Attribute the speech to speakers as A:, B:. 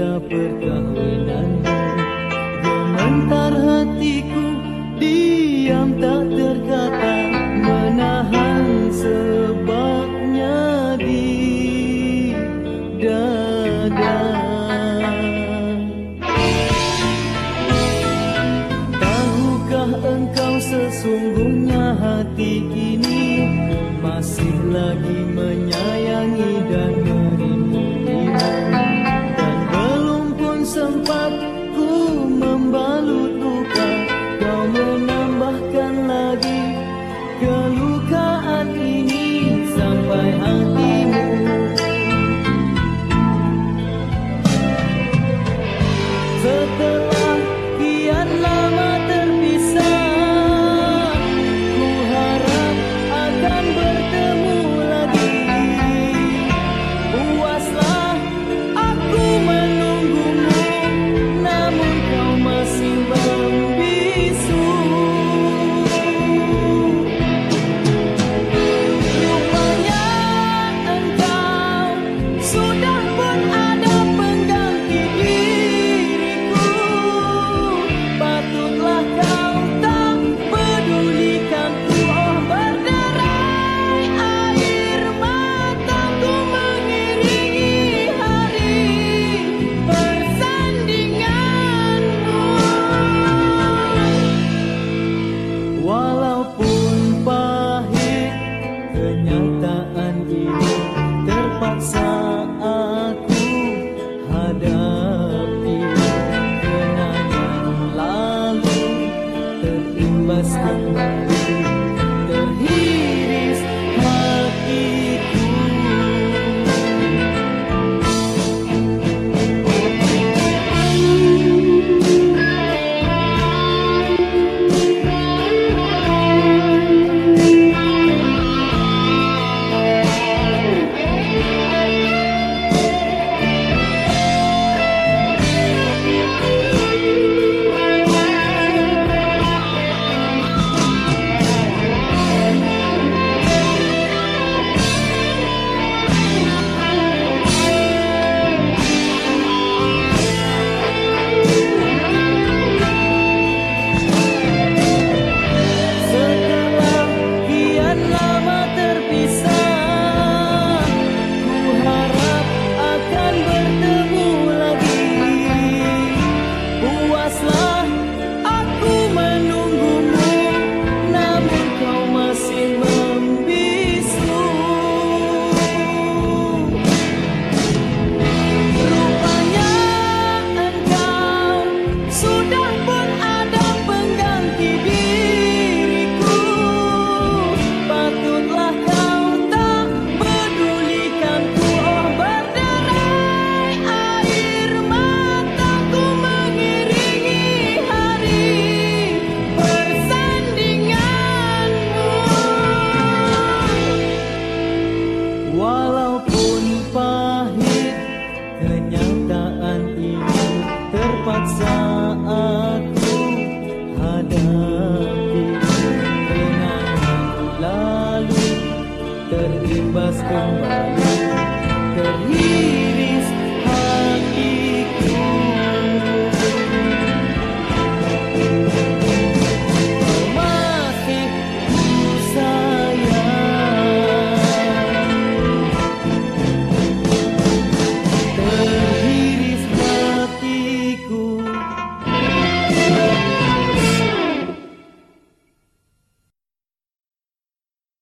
A: berita perkahwinanmu Gementar hatiku diam tak terkata Menahan sebabnya di dada. Tahukah engkau sesungguhnya hati ini masih lagi menyayangi the setelah terpaksa